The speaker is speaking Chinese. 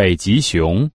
北极熊。